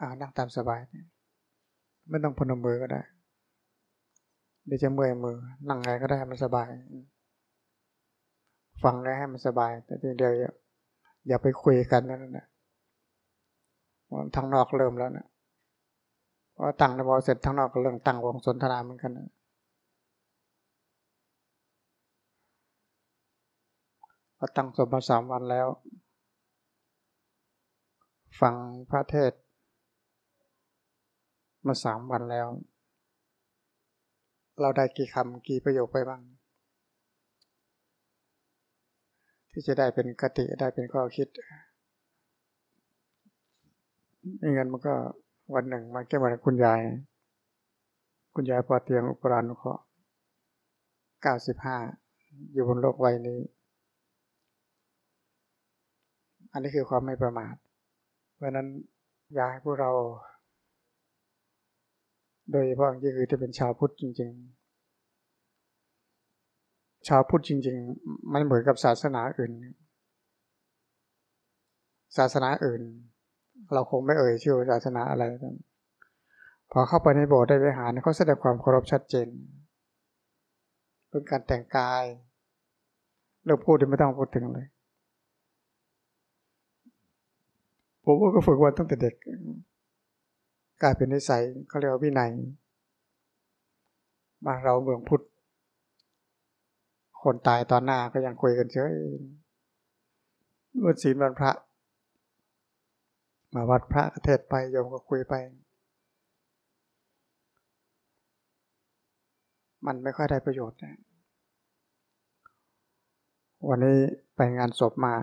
อานั่งตามสบาย ไม่ต้องพนมมือก็ได้ เดี๋ยวจะเมื่อยมือ นั่งไงก็ได้มันสบาย ฟังได้ให้มันสบาย แต่ทีเดียวอย่าไปคุยกันนั่นแหละทางนอกเริ่มแล้วนะพอตั้งนโมเสร็จทางนอกก็เรื่องตั้งวงสนทนาเหมือนกันนะพอตั้งสมาสามวันแล้ว ฟังพระเทศ มาสามวันแล้ว เราได้กี่คำกี่ประโยคไปบ้าง ที่จะได้เป็นกติได้เป็นข้อคิดไม่งั้นมันก็วันหนึ่งมาแก้วันคุณยาย คุณยายปอเตียงอุปรานุเคราะห์เก้าสิบห้าอยู่บนโลกวัยนี้ อันนี้คือความไม่ประมาท เพราะนั้นอยากให้พวกเรา โดยเฉพาะยิ่งคือที่เป็นชาวพุทธจริง ๆ ชาวพุทธจริงๆมันเหมือนกับศาสนาอื่น ศาสนาอื่น เราคงไม่เอ่ยชื่อศาสนาอะไรพอเข้าไปในโบสถ์ได้ไปหาเขาแสดงความเคารพชัดเจนเรื่องการแต่งกายเรื่องพูดไม่ต้องพูดถึงเลยผมก็ฝึกว่าตั้งแต่เด็ก กลายเป็นนิสัยเขาเรียกว่าวินัยบ้านเราเมืองพุทธคนตายตอนหน้าก็ยังคุยกันเฉยวันศีลวันพระ มาวัดพระเทศไปโยมก็คุยไป มันไม่ค่อยได้ประโยชน์นะวันนี้ไปงานศพมา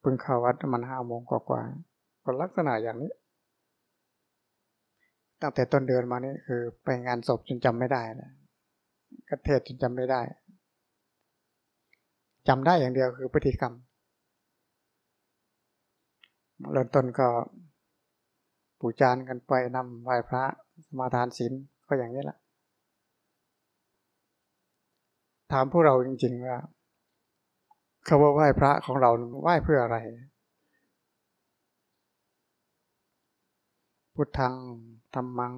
เพิ่งเข้าวัดมันห้าโมงกว่าๆ ก็ลักษณะอย่างนี้ ตั้งแต่ต้นเดือนมานี่คือไปงานศพจนจำไม่ได้เลยกระเทศจนจำไม่ได้จำได้อย่างเดียวคือพฤติกรรมเริ่มต้นก็ปูจานกันไปนำไหว้พระสมาทานศีลก็อย่างนี้แหละถามพวกเราจริง ๆ ว่าคาว่าไหว้พระของเราไหว้เพื่ออะไร พุทธังธรรมัง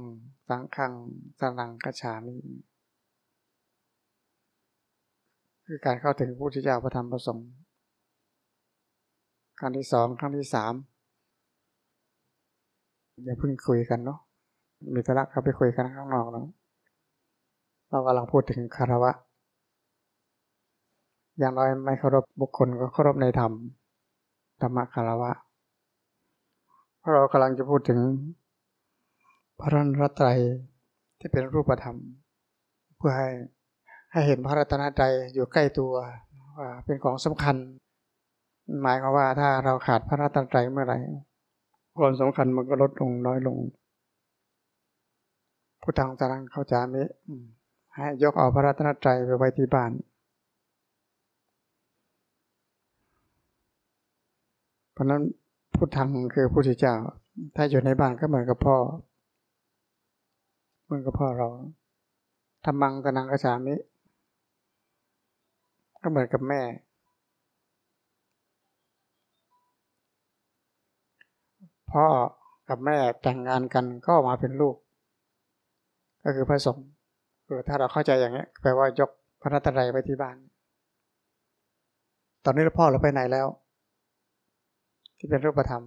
สังฆังสนังกชามิคือการเข้าถึงพระพุทธเจ้าพระธรรมพระสงฆ์ครั้งที่สองครั้งที่สามอย่าเพิ่งคุยกันเนาะมีตระเขาไปคุยกันข้างนอกเนาะเรากำลังพูดถึงคารวะ อย่างน้อยไม่เคารพบุคคลก็เคารพในธรรมธรรมคารวะเพราะเรากำลังจะพูดถึง พระรัตรัยที่เป็นรูปธรรม เพื่อให้ให้เห็นพระรัตนตรัยอยู่ใกล้ตัวว่าเป็นของสำคัญ หมายความว่าถ้าเราขาดพระรัตนตรัยเมื่อไหร่ความสำคัญมันก็ลดลงน้อยลงผู้ทางตารังเข้าใจไหมให้ยกเอาพระรัตนตรัยไปไว้ที่บ้านเพราะนั้นพุทธังคือผู้ที่เจ้า ถ้าอยู่ในบ้านก็เหมือนกับพ่อ เหมือนกับพ่อเราธรรมังตนังกระฉามิ ก็เหมือนกับแม่ พ่อกับแม่แต่งงานกันก็มาเป็นลูก ก็คือพระสงฆ์คือถ้าเราเข้าใจอย่างนี้แปลว่ายกพระนัตรัยไว้ที่บ้าน ตอนนี้พ่อเราไปไหนแล้ว ที่เป็นรูปธรรม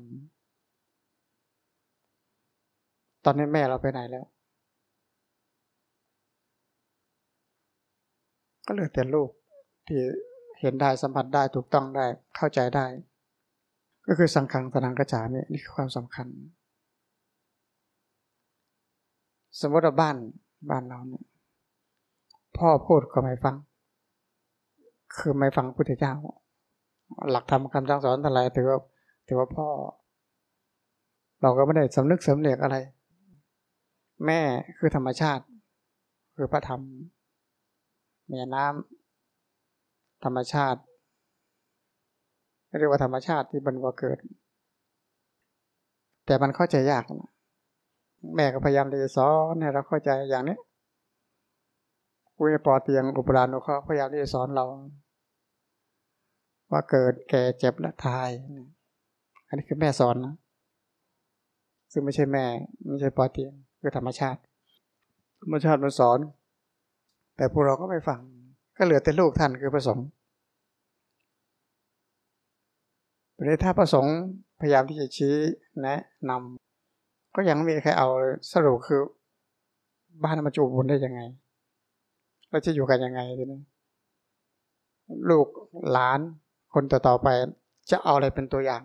ตอนนี้แม่เราไปไหนแล้ว ก็เหลือแต่ลูกที่เห็นได้สัมผัสได้ถูกต้องได้เข้าใจได้ ก็คือสังขังตนังกระจาเนี่ยนี่คือความสำคัญ สมมติว่าบ้านบ้านเราเนี่ยพ่อพูดก็ไม่ฟัง คือไม่ฟังพุทธเจ้า หลักธรรมคำสั่งสอนอะไรถือว่าถือว่าพ่อ เราก็ไม่ได้สำนึกสำเนียกอะไร แม่คือธรรมชาติ คือพระธรรม ม่น้ำธรรมชาติ เรียกว่าธรรมชาติที่บรรวเกิด แต่มันเข้าใจยากนะแม่ก็พยายามจะสอนให้เราเข้าใจอย่างนี้คุยปอเตียงอุปรานุเขาพยายามที่จะสอนเรา ว่าเกิดแก่เจ็บและตาย อันนี้คือแม่สอนนะ ซึ่งไม่ใช่แม่ ไม่ใช่ปอเตียงคือธรรมชาติ ธรรมชาติมันสอน แต่พวกเราก็ไม่ฟัง ก็เหลือแต่ลูกท่านคือประสงค์ประเด็นถ้าประสงค์พยายามที่จะชี้แนะนำก็ยังไม่มีใครเอาสรุปคือบ้านมาจูบุญได้ยังไงเราจะอยู่กันยังไงทีนี้ลูกหลานคนต่อๆไป จะเอาอะไรเป็นตัวอย่าง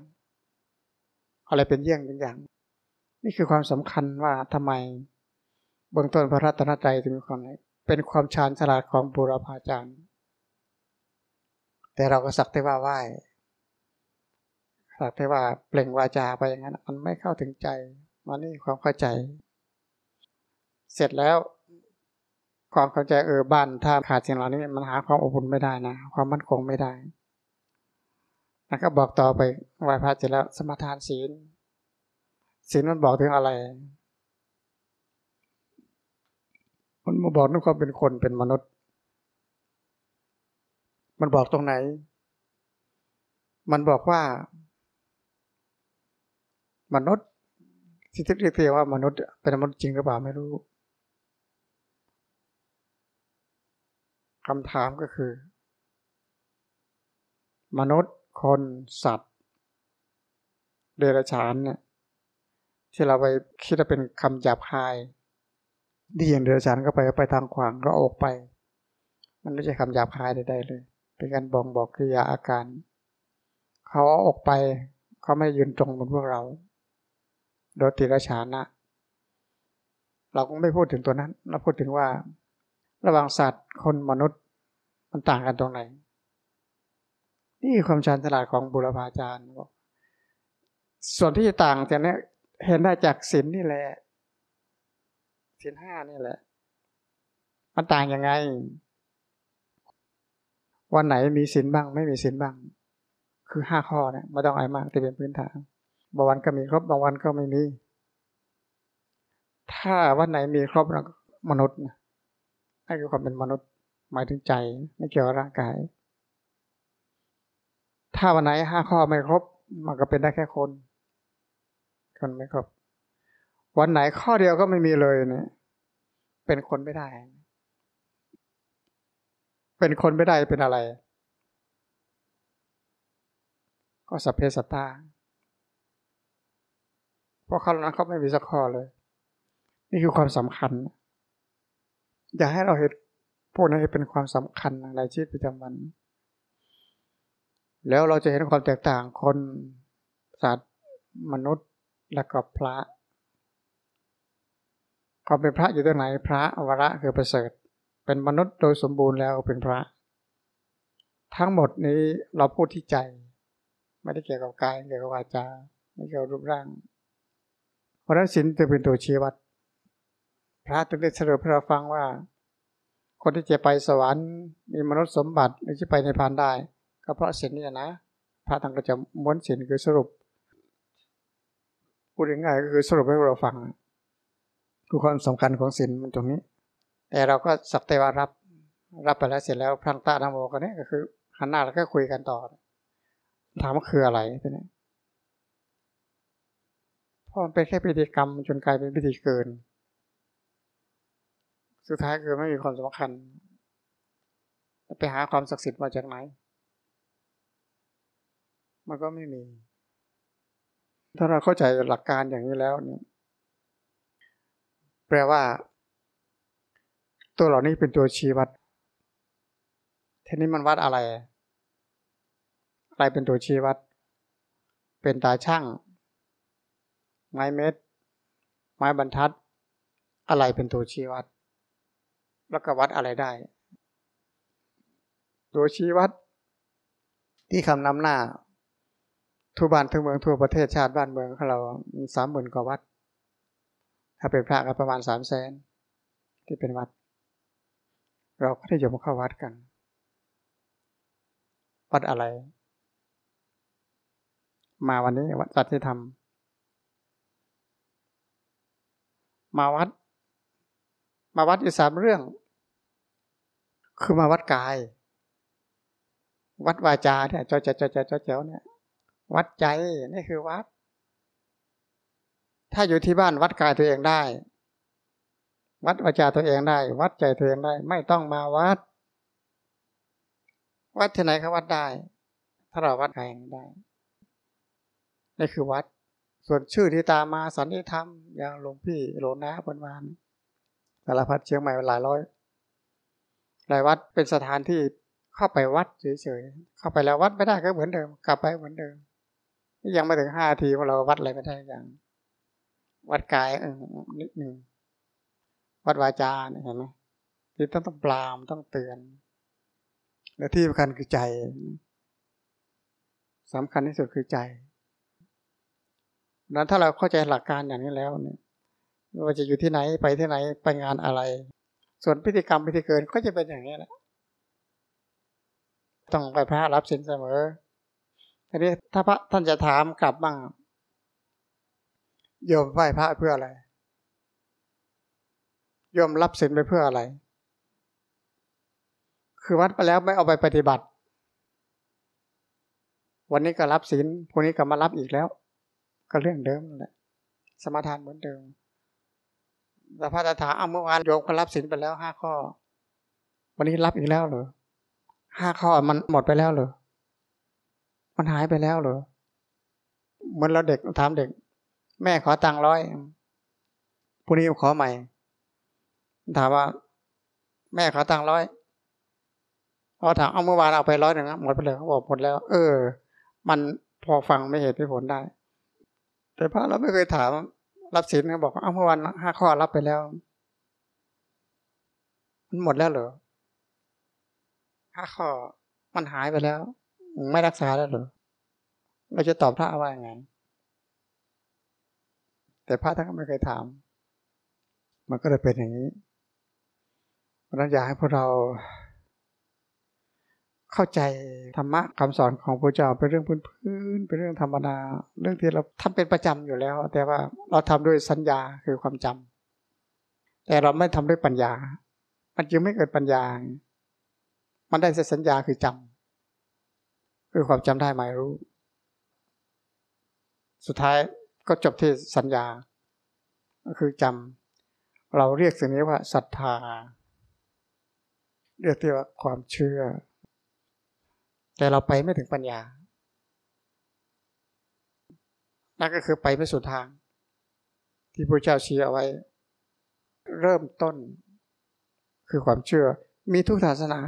อะไรเป็นเยี่ยงเป็นอย่าง นี่คือความสำคัญว่าทำไมเบื้องต้นพระรัตนตรัยถึงมีความ เป็นความชาญฉลาดของบุรพาจารย์ แต่เราก็สักแต่ว่าไหว้สักแต่ว่าเปล่งวาจาไปอย่างนั้น มันไม่เข้าถึงใจ มันนี่ความเข้าใจ เสร็จแล้ว ความเข้าใจเออบ้านถ้าขาดสิ่งเหล่านี้มันหาความอบอุ่นไม่ได้นะ ความมั่นคงไม่ได้แล้วก็บอกต่อไปไหว้พระเสร็จแล้วสมาทานศีลศีลมันบอกถึงอะไร มันมาบอกถึงความเป็นคนเป็นมนุษย์ มันบอกตรงไหน มันบอกว่า มนุษย์ที่เรียกว่ามนุษย์ เป็นมนุษย์จริงหรือเปล่าไม่รู้คำถามก็คือ มนุษย์คนสัตว์ เดรัจฉานเนี่ยที่เราไปคิดว่าเป็นคำหยาบคาย ดีอย่างเดรัจฉานก็ไปไปทางขวางก็ออกไป มันไม่ใช่คำหยาบคายใดๆเลย เป็นการบ่งบอกกิริยาอาการ เขาออกไปเขาไม่ยืนตรงบนพวกเรา โดยติรฉานะ เราก็ไม่พูดถึงตัวนั้น เราพูดถึงว่า ระหว่างสัตว์คนมนุษย์มันต่างกันตรงไหน นี่ความชาญฉลาดของบุรพาจารย์บอกส่วนที่ต่างจากนี้เห็นได้จากศีลนี่แหละ ศีลห้านี่แหละ มันต่างยังไง วันไหนมีศีลบ้าง ไม่มีศีลบ้าง คือห้าข้อเนี่ยไม่ต้องอะไรมากที่เป็นพื้นฐานบางวันก็มีครบบางวันก็ไม่มี ถ้าวันไหนมีครบมนุษย์นะนั่นคือความเป็นมนุษย์หมายถึงใจไม่เกี่ยวกับร่างกาย ถ้าวันไหนห้าข้อไม่ครบ มันก็เป็นได้แค่คน คนไม่ครบ วันไหนข้อเดียวก็ไม่มีเลยเนี่ย เป็นคนไม่ได้ เป็นคนไม่ได้เป็นอะไร ก็สัพเพสัตตาเพราะเขาเนั้นเขาไม่มีสักข้อเลย นี่คือความสำคัญ อยากให้เราเห็นพวกนั้นเป็นความสำคัญในชีวิตประจำวัน แล้วเราจะเห็นความแตกต่างคนสัตว์มนุษย์และก็พระ ความเป็นพระอยู่ตรงไหนพระวระคือประเสริฐ เป็นมนุษย์โดยสมบูรณ์แล้วเป็นพระ ทั้งหมดนี้เราพูดที่ใจ ไม่ได้เกี่ยวกับกายเกี่ยวกับวาจาไม่เกี่ยวกับรูปร่าง เพราะนั้นศีลจะเป็นตัวชี้วัด พระถึงได้เฉลยพระฟังว่า คนที่จะไปสวรรค์มีมนุษย์สมบัติหรือจะไปในพานได้ ก็เพราะศีลนี่นะ พระท่านก็จะม้วนศีลคือสรุปพูดง่ายๆก็คือสรุปให้เราฟัง คือความสำคัญของศีลมันตรงนี้ แต่เราก็สักแต่ว่ารับ รับไปแล้วเสร็จแล้วพรังตาธรรมโมกันนี้ก็คือหันหน้าแล้วก็คุยกันต่อ ถามว่าคืออะไรทีนี้เพราะมันเป็นแค่พิธีกรรมจนกลายเป็นพิธีเกิน สุดท้ายคือไม่มีความสำคัญ ไปหาความศักดิ์สิทธิ์มาจากไหน มันก็ไม่มี ถ้าเราเข้าใจหลักการอย่างนี้แล้วเนี่ย แปลว่า ตัวเหล่านี้เป็นตัวชี้วัดทีนี้มันวัดอะไร อะไรเป็นตัวชี้วัด เป็นตาช่าง ไม้เม็ด ไม้บรรทัด อะไรเป็นตัวชี้วัด แล้วก็วัดอะไรได้ ตัวชี้วัด ที่คำนำหน้าทั่วบ้านทั่วเมืองทั่วประเทศชาติบ้านเมืองของเราสามหมื่นกว่าวัด ถ้าเป็นพระก็ประมาณสามแสนที่เป็นวัด เราก็ได้ยมเข้าวัดกัน วัดอะไร มาวันนี้วัดสัตย์ที่ทำมาวัด มาวัดอีกสามเรื่อง คือมาวัดกาย วัดวาจาเนี่ยเจ้าเจ้าเจ้าเจ้าเจ้าเนี่ย วัดใจนี่คือวัด ถ้าอยู่ที่บ้านวัดกายตัวเองได้ วัดวาจาตัวเองได้ วัดใจตัวเองได้ ไม่ต้องมาวัด วัดที่ไหนก็วัดได้ ถ้าเราวัดกายได้นี่คือวัด ส่วนชื่อที่ตามมาสันนิธรรมอย่างหลวงพี่หลวงนาบนวานสารพัดเชียงใหม่หลายร้อยหลายวัดเป็นสถานที่เข้าไปวัดเฉยๆเข้าไปแล้ววัดไม่ได้ก็เหมือนเดิม กลับไปเหมือนเดิมยังไม่ถึงห้าทีพวกเราวัดอะไรไม่ได้อย่าง วัดกายเออนิดหนึ่งวัดวาจาเห็นไหมที่ต้องต้องปรามต้องเตือน และที่สำคัญคือใจสำคัญที่สุดคือใจนั้นถ้าเราเข้าใจหลักการอย่างนี้แล้วเนี่ยว่าจะอยู่ที่ไหนไปที่ไหนไปงานอะไร ส่วนพิธีกรรมพิธีเกินก็จะเป็นอย่างนี้แหละต้องไปพระรับสินเสมอทีนี้ถ้าพระท่านจะถามกลับบ้าง โยมไหว้พระเพื่ออะไร โยมรับสินไปเพื่ออะไร คือวัดไปแล้วไม่เอาไปปฏิบัติ วันนี้ก็รับสินพรุ่งนี้ก็มารับอีกแล้ว ก็เรื่องเดิมแหละ สมาทานเหมือนเดิมแต่พระจะถามเมื่อวานโยมก็รับสินไปแล้วห้าข้อ วันนี้รับอีกแล้วเหรอห้าข้อมันหมดไปแล้วเหรอ มันหายไปแล้วเหรอ เหมือนเราเด็กถามเด็ก แม่ขอตังค์ร้อยพรุ่งนี้ขอใหม่ ถามว่า แม่ขอตังค์ร้อยพอถามเอาเมื่อวานเอาไปร้อยหนึ่งหมดไปเลยเขาบอกหมดแล้ว เออ มันพอฟังไม่เหตุไม่ผลได้ แต่พระเราไม่เคยถาม รับสินเขาบอกเอาเมื่อวานห้าข้อรับไปแล้ว มันหมดแล้วเหรอห้าข้อมันหายไปแล้ว ไม่รักษาแล้วเหรอเราจะตอบพระว่าอย่างไง แต่พระท่านก็ไม่เคยถาม มันก็เลยเป็นอย่างนี้เพราะนั้นอยากให้พวกเรา เข้าใจธรรมะคำสอนของพระเจ้าเป็นเรื่องพื้นๆเป็นเรื่องธรรมดาเรื่องที่เราทำเป็นประจำอยู่แล้ว แต่ว่าเราทำด้วยสัญญาคือความจำแต่เราไม่ทำด้วยปัญญา มันจึงไม่เกิดปัญญา มันได้สัญญาคือจำคือความจำได้หมายรู้ สุดท้าย ก็จบที่สัญญา ก็คือจำเราเรียกสิ่งนี้ว่าศรัทธา เรียกที่ว่าความเชื่อ แต่เราไปไม่ถึงปัญญา นั่นก็คือไปไม่สุดทาง ที่พระเจ้าชี้เอาไว้ เริ่มต้น คือความเชื่อ มีทุกศาสนา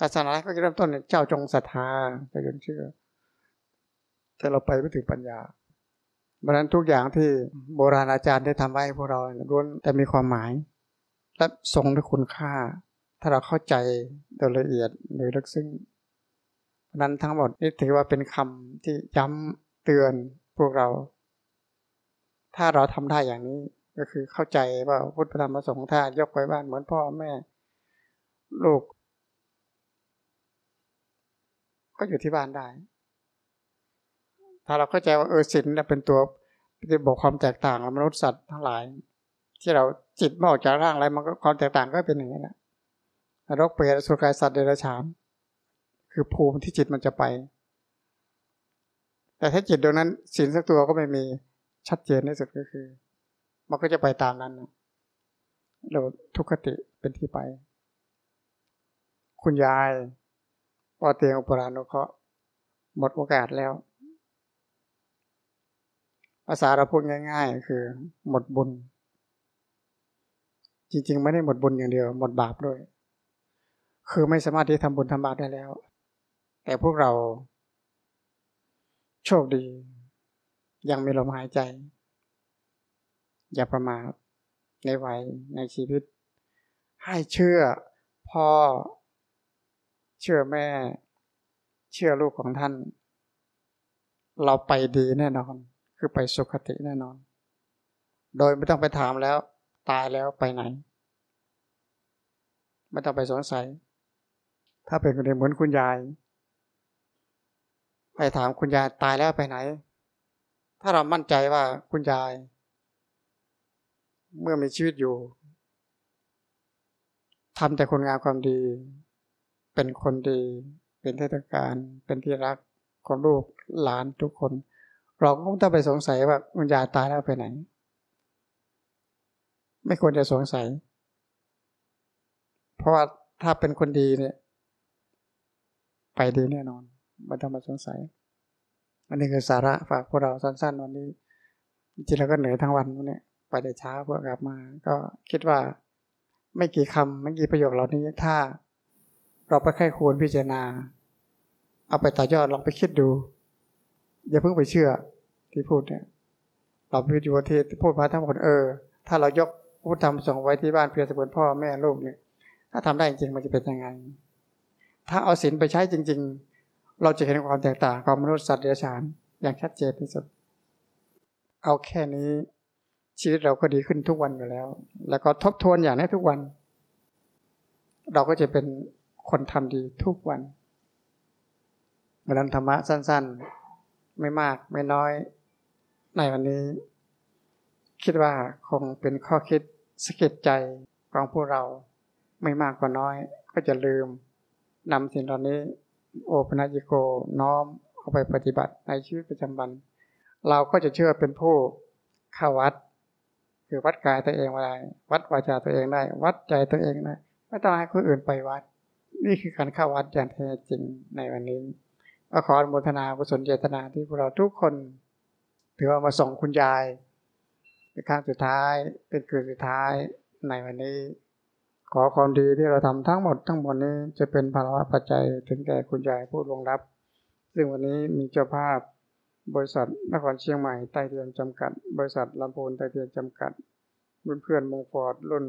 ศาสนาก็จะเริ่มต้นเจ้าจงศรัทธาเจ้าจงเชื่อ แต่เราไปไม่ถึงปัญญา เพราะนั้นทุกอย่างที่โบราณอาจารย์ได้ทำไว้พวกเราล้วนแต่มีความหมาย และทรงด้วยคุณค่า ถ้าเราเข้าใจโดยละเอียดโดยลึกซึ้งเพราะนั้นทั้งหมดนี่ถือว่าเป็นคำที่ย้ำเตือนพวกเรา ถ้าเราทำได้อย่างนี้ก็คือเข้าใจว่าพุทธธรรมประสงค์ท่ายกไว้บ้านเหมือนพ่อแม่ ลูก ก็อยู่ที่บ้านได้ ถ้าเราเข้าใจว่าเออศีลเป็นตัวที่บอกความแตกต่างของมนุษย์สัตว์ทั้งหลาย ที่เราจิตไม่ออกจากร่างอะไรมันก็ความแตกต่างก็เป็นอย่างนี้แหละนรกเปรตสุกายสัตว์เดรัจฉานคือภูมิที่จิตมันจะไป แต่ถ้าจิตดวงนั้นศีลสักตัวก็ไม่มีชัดเจนที่สุดก็คือ มันก็จะไปตามนั้นเราทุกขติเป็นที่ไป คุณยายพอเตียงอุปรานุเคราะห์หมดโอกาสแล้ว ภาษาเราพูดง่าย ๆ คือ หมดบุญ จริง ๆ ไม่ได้หมดบุญอย่างเดียว หมดบาปด้วย คือไม่สามารถที่ทำบุญทำบาปได้แล้ว แต่พวกเรา โชคดี ยังมีลมหายใจ อย่าประมาทในวัยในชีวิต ให้เชื่อพ่อ เชื่อแม่ เชื่อลูกของท่าน เราไปดีแน่นอน คือไปสุขติแน่นอน โดยไม่ต้องไปถามแล้ว ตายแล้วไปไหน ไม่ต้องไปสงสัย ถ้าเป็นคนเดียวเหมือนคุณยาย ไปถามคุณยายตายแล้วไปไหน ถ้าเรามั่นใจว่าคุณยาย เมื่อมีชีวิตอยู่ทำแต่คนงานความดี เป็นคนดี เป็นเทศกาลเป็นที่รักของลูกหลานทุกคน เราก็ต้องไปสงสัยว่าคุณยายตายแล้วไปไหน ไม่ควรจะสงสัย เพราะว่าถ้าเป็นคนดีเนี่ย ไปดีแน่นอนไม่ต้องมาสงสัย อันนี้คือสาระฝากพวกเราสั้นๆวันนี้จริงๆเราก็เหนื่อยทั้งวันวันนี้ไปแต่เช้าเพื่อกลับมา ก็คิดว่าไม่กี่คำไม่กี่ประโยคเหล่านี้ถ้า เราไปแค่ควรพิจารณา เอาไปต่อยอดลองไปคิดดู อย่าเพิ่งไปเชื่อที่พูดเนี่ยเราพิจารณาที่พูดมาทั้งหมดเออ ถ้าเรายกพุทธธรรมส่งไว้ที่บ้านเพียรสกุลพ่อแม่ลูกเนี่ย ถ้าทำได้จริงมันจะเป็นยังไง ถ้าเอาศีลไปใช้จริง ๆ เราจะเห็นความแตกต่างของมนุษย์สัตว์เดรัจฉานอย่างชัดเจนที่สุด เอาแค่นี้ชีวิตเราก็ดีขึ้นทุกวันอยู่แล้ว แล้วก็ทบทวนอย่างนี้ทุกวัน เราก็จะเป็นคนทำดีทุกวันเวลาธรรมะสั้น ๆ ไม่มากไม่น้อย ในวันนี้ คิดว่าคงเป็นข้อคิดสะกิดใจของพวกเราไม่มากกว่าน้อย ก็จะลืมนำสิ่งเหล่านี้ โอปนัญิโกน้อมเอาไปปฏิบัติในชีวิตประจำวัน เราก็จะเชื่อเป็นผู้เข้าวัด คือวัดกายตัวเองได้วัดวาจาตัวเองได้ วัดใจตัวเองได้ไม่ต้องให้คนอื่นไปวัด นี่คือการเข้าวัดอย่างแท้จริงในวันนี้ ก็ขออนุโมทนากุศลเจตนาที่พวกเราทุกคน ถือว่ามาส่งคุณยายเป็นครั้งสุดท้ายเป็นคืนสุดท้ายในวันนี้ ขอความดีที่เราทำทั้งหมดทั้งหมดนี้จะเป็นภาระปัจจัยถึงแก่คุณยายผู้ลงรับ ซึ่งวันนี้มีเจ้าภาพบริษัทนครเชียงใหม่ไต้เทียนจำกัด บริษัทลำพูนไต้เทียนจำกัด รุ่นเพื่อนมงฟอร์ดรุ่น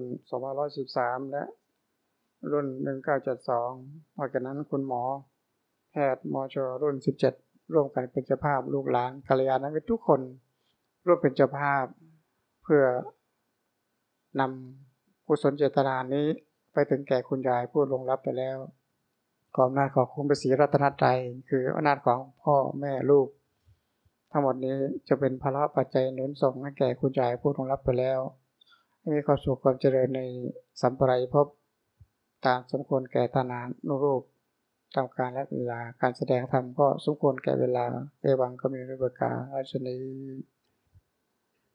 2513 และรุ่น 1972นอกจากนั้นคุณหมอ แพทย์มชรุ่น 17 ร่วมกันเป็นเจ้าภาพลูกหลานกัลยาณมิตรทุกคนร่วมเป็นเจ้าภาพ เพื่อนำกุศลเจตนานี้ไปถึงแก่คุณยายผู้ลงรับไปแล้วขออำนาจของคุณประสีรัตนตรัยคืออำนาจของพ่อแม่ลูก ทั้งหมดนี้จะเป็นภาระปัจจัยหนุนส่งให้แก่คุณยายผู้ลงรับไปแล้วให้มีความสุขความเจริญในสัมปรายภพตามสมควรแก่ตานานุรูป ตามการและเวลาการแสดงธรรมก็สมควรแก่เวลาเอวังก็มีรูปการราชนี